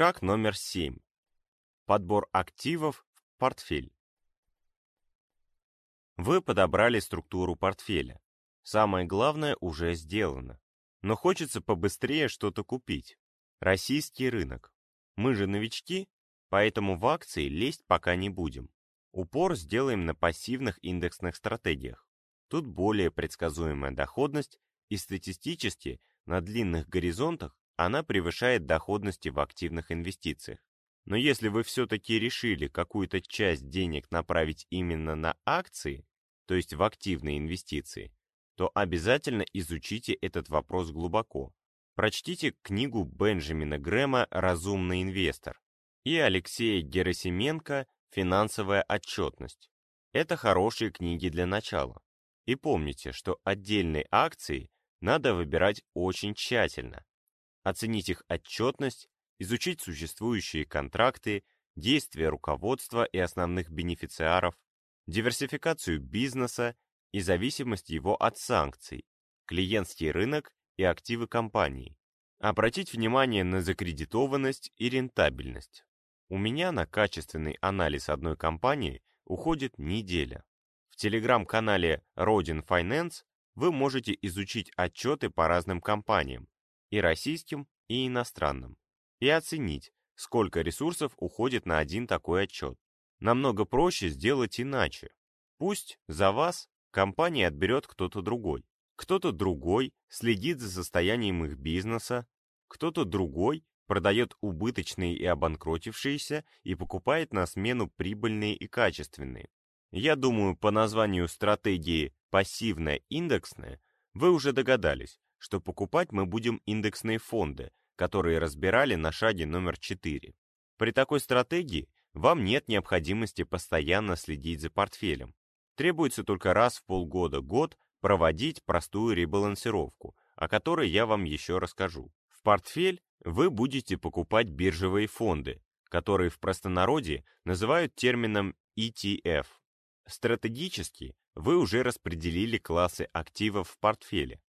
Шаг номер 7. Подбор активов в портфель. Вы подобрали структуру портфеля. Самое главное уже сделано. Но хочется побыстрее что-то купить. Российский рынок. Мы же новички, поэтому в акции лезть пока не будем. Упор сделаем на пассивных индексных стратегиях. Тут более предсказуемая доходность и статистически на длинных горизонтах она превышает доходности в активных инвестициях. Но если вы все-таки решили какую-то часть денег направить именно на акции, то есть в активные инвестиции, то обязательно изучите этот вопрос глубоко. Прочтите книгу Бенджамина Грэма «Разумный инвестор» и Алексея Герасименко «Финансовая отчетность». Это хорошие книги для начала. И помните, что отдельные акции надо выбирать очень тщательно, оценить их отчетность, изучить существующие контракты, действия руководства и основных бенефициаров, диверсификацию бизнеса и зависимость его от санкций, клиентский рынок и активы компании. Обратить внимание на закредитованность и рентабельность. У меня на качественный анализ одной компании уходит неделя. В телеграм-канале Родин Finance вы можете изучить отчеты по разным компаниям, и российским, и иностранным, и оценить, сколько ресурсов уходит на один такой отчет. Намного проще сделать иначе. Пусть за вас компания отберет кто-то другой. Кто-то другой следит за состоянием их бизнеса, кто-то другой продает убыточные и обанкротившиеся и покупает на смену прибыльные и качественные. Я думаю, по названию стратегии «пассивная-индексная» вы уже догадались, что покупать мы будем индексные фонды, которые разбирали на шаге номер 4. При такой стратегии вам нет необходимости постоянно следить за портфелем. Требуется только раз в полгода-год проводить простую ребалансировку, о которой я вам еще расскажу. В портфель вы будете покупать биржевые фонды, которые в простонародье называют термином ETF. Стратегически вы уже распределили классы активов в портфеле.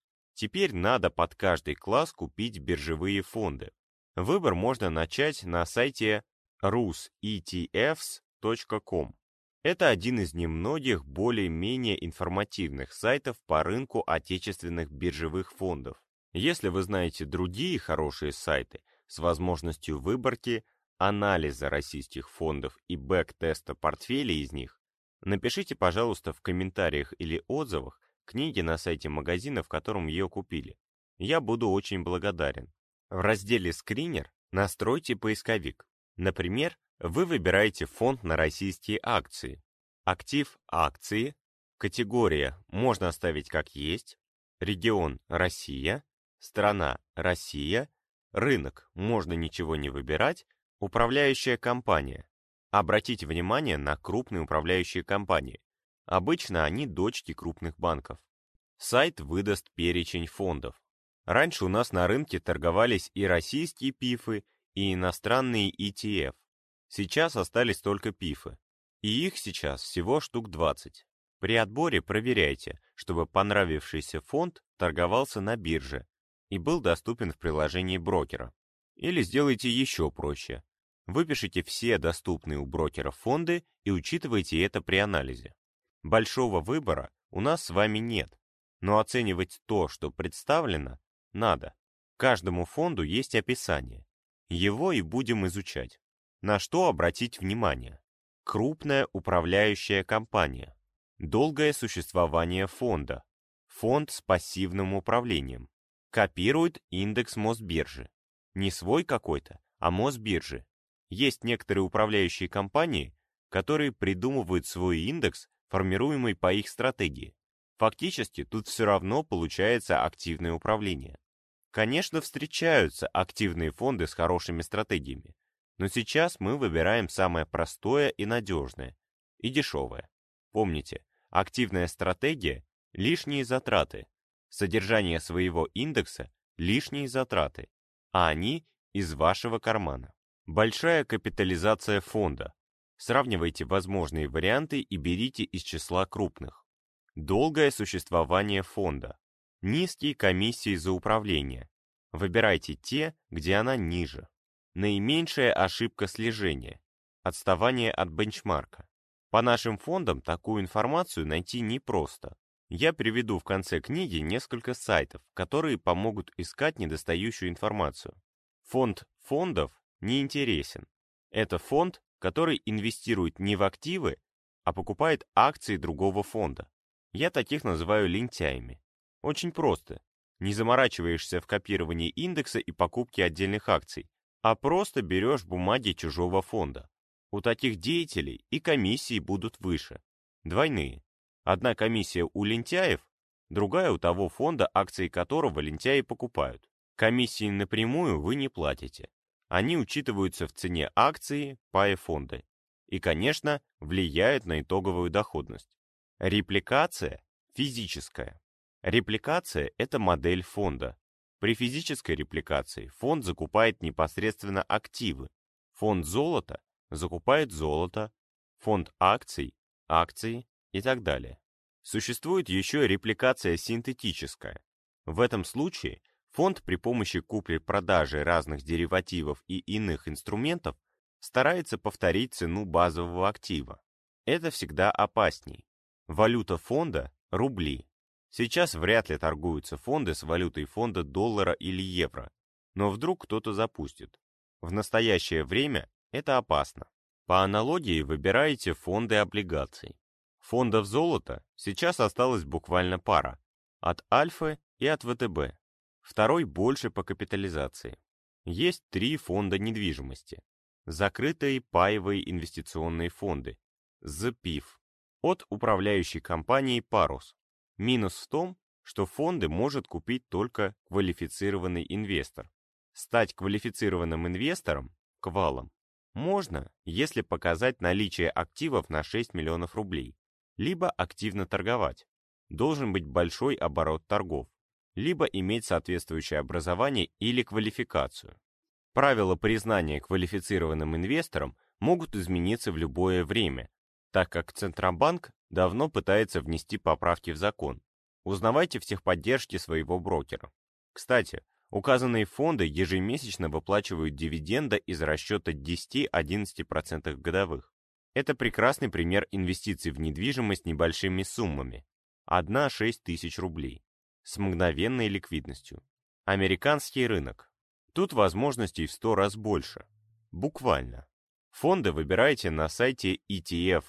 Теперь надо под каждый класс купить биржевые фонды. Выбор можно начать на сайте rusetfs.com. Это один из немногих более-менее информативных сайтов по рынку отечественных биржевых фондов. Если вы знаете другие хорошие сайты с возможностью выборки, анализа российских фондов и бэк-теста портфелей из них, напишите, пожалуйста, в комментариях или отзывах, книги на сайте магазина, в котором ее купили. Я буду очень благодарен. В разделе «Скринер» настройте поисковик. Например, вы выбираете фонд на российские акции. Актив «Акции», категория можно оставить как есть, регион «Россия», страна «Россия», рынок можно ничего не выбирать, управляющая компания. Обратите внимание на крупные управляющие компании. Обычно они дочки крупных банков. Сайт выдаст перечень фондов. Раньше у нас на рынке торговались и российские пифы, и иностранные ETF. Сейчас остались только пифы. И их сейчас всего штук 20. При отборе проверяйте, чтобы понравившийся фонд торговался на бирже и был доступен в приложении брокера. Или сделайте еще проще. Выпишите все доступные у брокера фонды и учитывайте это при анализе. Большого выбора у нас с вами нет, но оценивать то, что представлено, надо. Каждому фонду есть описание. Его и будем изучать. На что обратить внимание? Крупная управляющая компания. Долгое существование фонда. Фонд с пассивным управлением. Копирует индекс Мосбиржи. Не свой какой-то, а Мосбиржи. Есть некоторые управляющие компании, которые придумывают свой индекс формируемый по их стратегии. Фактически тут все равно получается активное управление. Конечно, встречаются активные фонды с хорошими стратегиями, но сейчас мы выбираем самое простое и надежное, и дешевое. Помните, активная стратегия – лишние затраты, содержание своего индекса – лишние затраты, а они из вашего кармана. Большая капитализация фонда, Сравнивайте возможные варианты и берите из числа крупных. Долгое существование фонда. Низкие комиссии за управление. Выбирайте те, где она ниже. Наименьшая ошибка слежения. Отставание от бенчмарка. По нашим фондам такую информацию найти непросто. Я приведу в конце книги несколько сайтов, которые помогут искать недостающую информацию. Фонд фондов не интересен. Это фонд, который инвестирует не в активы, а покупает акции другого фонда. Я таких называю лентяями. Очень просто. Не заморачиваешься в копировании индекса и покупке отдельных акций, а просто берешь бумаги чужого фонда. У таких деятелей и комиссии будут выше. Двойные. Одна комиссия у лентяев, другая у того фонда, акции которого лентяи покупают. Комиссии напрямую вы не платите. Они учитываются в цене акции, пая фонда. И, конечно, влияют на итоговую доходность. Репликация физическая. Репликация – это модель фонда. При физической репликации фонд закупает непосредственно активы. Фонд золота закупает золото, фонд акций – акции и так далее. Существует еще репликация синтетическая. В этом случае Фонд при помощи купли-продажи разных деривативов и иных инструментов старается повторить цену базового актива. Это всегда опасней. Валюта фонда – рубли. Сейчас вряд ли торгуются фонды с валютой фонда доллара или евро, но вдруг кто-то запустит. В настоящее время это опасно. По аналогии выбираете фонды облигаций. Фондов золота сейчас осталась буквально пара – от Альфы и от ВТБ. Второй больше по капитализации. Есть три фонда недвижимости. Закрытые паевые инвестиционные фонды, ЗПИФ, от управляющей компании «Парус». Минус в том, что фонды может купить только квалифицированный инвестор. Стать квалифицированным инвестором, квалом, можно, если показать наличие активов на 6 миллионов рублей, либо активно торговать. Должен быть большой оборот торгов либо иметь соответствующее образование или квалификацию. Правила признания квалифицированным инвестором могут измениться в любое время, так как Центробанк давно пытается внести поправки в закон. Узнавайте в техподдержке своего брокера. Кстати, указанные фонды ежемесячно выплачивают дивиденды из расчета 10-11% годовых. Это прекрасный пример инвестиций в недвижимость небольшими суммами. 1-6 тысяч рублей с мгновенной ликвидностью. Американский рынок. Тут возможностей в 100 раз больше. Буквально. Фонды выбирайте на сайте etfdb.com.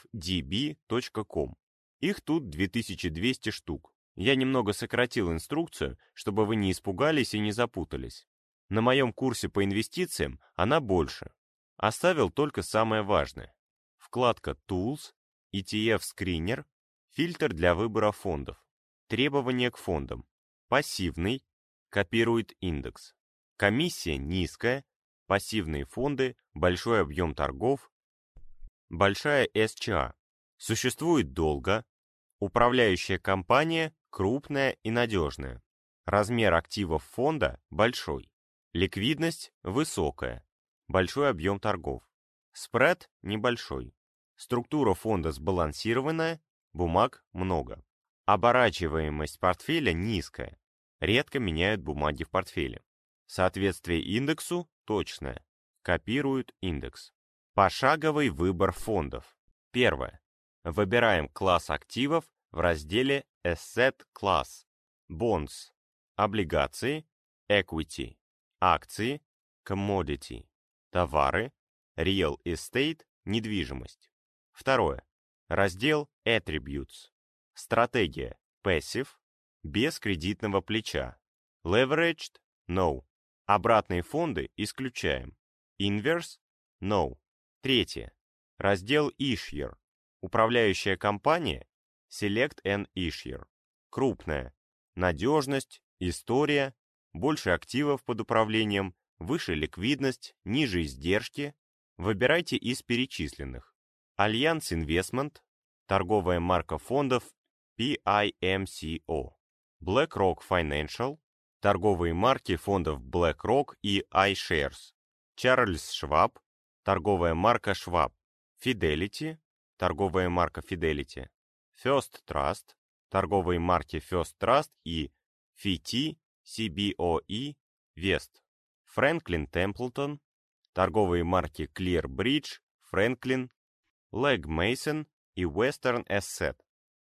Их тут 2200 штук. Я немного сократил инструкцию, чтобы вы не испугались и не запутались. На моем курсе по инвестициям она больше. Оставил только самое важное. Вкладка Tools, ETF Screener, фильтр для выбора фондов. Требования к фондам. Пассивный. Копирует индекс. Комиссия низкая. Пассивные фонды. Большой объем торгов. Большая СЧА. Существует долго. Управляющая компания крупная и надежная. Размер активов фонда большой. Ликвидность высокая. Большой объем торгов. Спред небольшой. Структура фонда сбалансированная, бумаг много. Оборачиваемость портфеля низкая. Редко меняют бумаги в портфеле. Соответствие индексу точное. Копируют индекс. Пошаговый выбор фондов. Первое. Выбираем класс активов в разделе Asset Class. Bonds. Облигации. Equity. Акции. Commodity. Товары. Real Estate. Недвижимость. Второе. Раздел Attributes. Стратегия Passive без кредитного плеча. Leveraged No. Обратные фонды исключаем. Inverse No. Третье. Раздел Issuer. Управляющая компания Select an Issuer. Крупная. Надежность, история, больше активов под управлением, выше ликвидность, ниже издержки. Выбирайте из перечисленных. Альянс Investment, торговая марка фондов PIMCO. BlackRock Financial, торговые марки фондов BlackRock и iShares. Charles Schwab, торговая марка Schwab. Fidelity, торговая марка Fidelity. First Trust, торговые марки First Trust и FT, CBOE, West. Franklin Templeton, торговые марки Clear Bridge, Franklin, Leg Mason и Western Asset,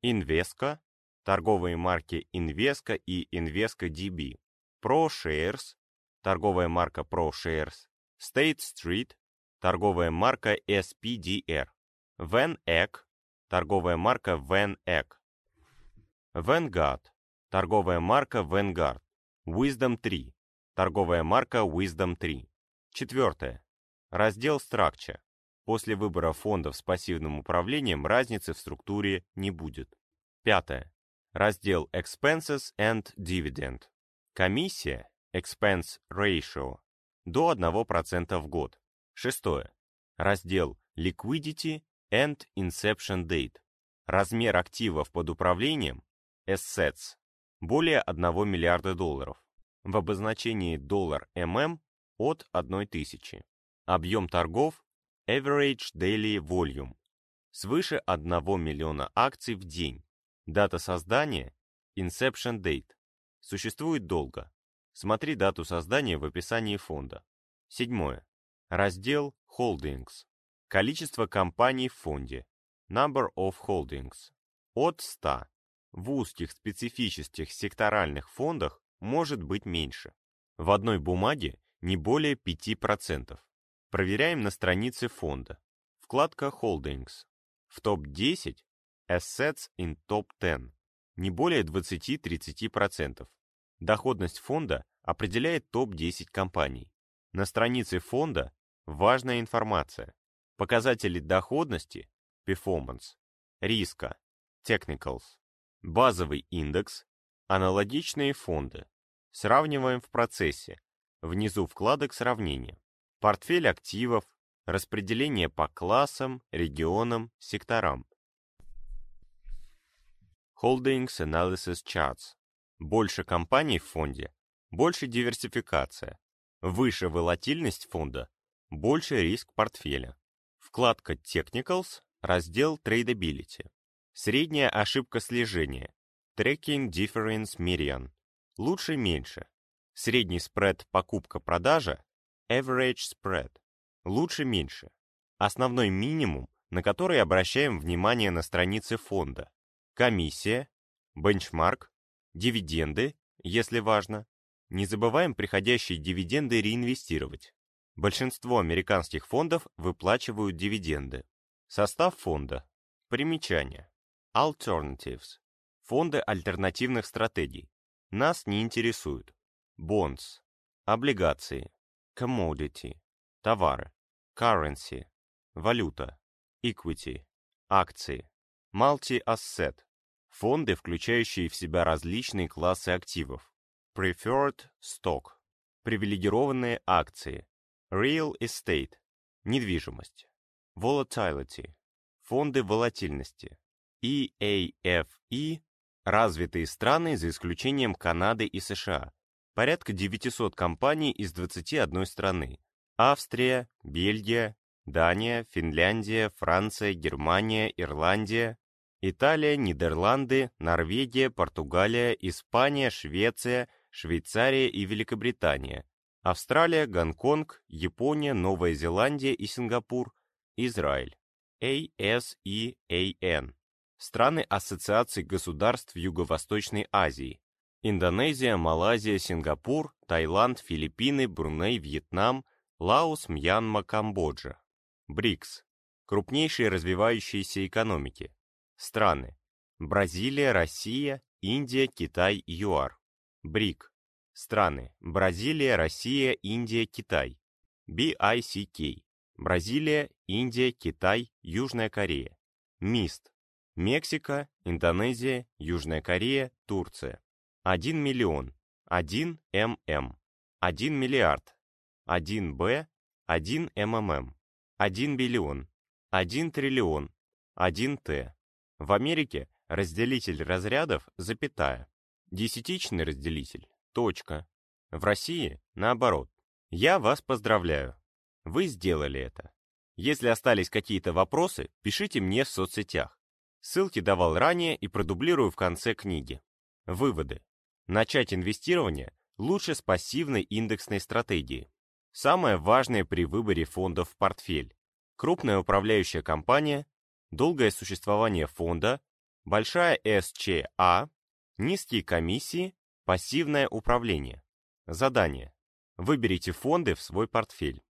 Invesco, торговые марки Invesco и Invesco DB, ProShares, торговая марка ProShares, State Street, торговая марка SPDR, Van Eck, торговая марка Van Eck, Vanguard, торговая марка Vanguard, Wisdom 3, торговая марка Wisdom 3. Четвертое. Раздел Structure. После выбора фондов с пассивным управлением разницы в структуре не будет. Пятое. Раздел Expenses and Dividend. Комиссия Expense Ratio до 1% в год. Шестое. Раздел Liquidity and Inception Date. Размер активов под управлением Assets более 1 миллиарда долларов. В обозначении доллар ММ от 1 тысячи. Объем торгов Average Daily Volume свыше 1 миллиона акций в день. Дата создания Inception Date существует долго. Смотри дату создания в описании фонда. Седьмое. Раздел Holdings. Количество компаний в фонде. Number of Holdings. От 100. В узких специфических секторальных фондах может быть меньше. В одной бумаге не более 5%. Проверяем на странице фонда. Вкладка Holdings. В топ-10 Assets in Top 10. Не более 20-30%. Доходность фонда определяет топ-10 компаний. На странице фонда важная информация. Показатели доходности Performance, риска Technicals, базовый индекс, аналогичные фонды. Сравниваем в процессе. Внизу вкладок сравнения портфель активов, распределение по классам, регионам, секторам. Holdings Analysis Charts. Больше компаний в фонде, больше диверсификация. Выше волатильность фонда, больше риск портфеля. Вкладка Technicals, раздел Tradability. Средняя ошибка слежения. Tracking Difference Median. Лучше-меньше. Средний спред покупка-продажа Average spread. Лучше-меньше. Основной минимум, на который обращаем внимание на странице фонда. Комиссия, бенчмарк, дивиденды, если важно. Не забываем приходящие дивиденды реинвестировать. Большинство американских фондов выплачивают дивиденды. Состав фонда. Примечание. Alternatives. Фонды альтернативных стратегий. Нас не интересуют. Bonds. Облигации commodity – товары, currency – валюта, equity – акции, multi-asset – фонды, включающие в себя различные классы активов, preferred stock – привилегированные акции, real estate – недвижимость, volatility – фонды волатильности, EAFE – развитые страны за исключением Канады и США, порядка 900 компаний из 21 страны. Австрия, Бельгия, Дания, Финляндия, Франция, Германия, Ирландия, Италия, Нидерланды, Норвегия, Португалия, Испания, Швеция, Швейцария и Великобритания, Австралия, Гонконг, Япония, Новая Зеландия и Сингапур, Израиль. ASEAN. Страны Ассоциации государств Юго-Восточной Азии. Индонезия, Малайзия, Сингапур, Таиланд, Филиппины, Бруней, Вьетнам, Лаос, Мьянма, Камбоджа. БРИКС. Крупнейшие развивающиеся экономики. Страны. Бразилия, Россия, Индия, Китай, ЮАР. БРИК. Страны. Бразилия, Россия, Индия, Китай. BICK. Бразилия, Индия, Китай, Южная Корея. МИСТ. Мексика, Индонезия, Южная Корея, Турция. 1 миллион, 1 ММ, 1 миллиард, 1 Б, 1 МММ, 1 биллион, 1 триллион, 1 Т. В Америке разделитель разрядов – запятая, десятичный разделитель – точка. В России – наоборот. Я вас поздравляю. Вы сделали это. Если остались какие-то вопросы, пишите мне в соцсетях. Ссылки давал ранее и продублирую в конце книги. Выводы. Начать инвестирование лучше с пассивной индексной стратегии. Самое важное при выборе фондов в портфель. Крупная управляющая компания, долгое существование фонда, большая СЧА, низкие комиссии, пассивное управление. Задание. Выберите фонды в свой портфель.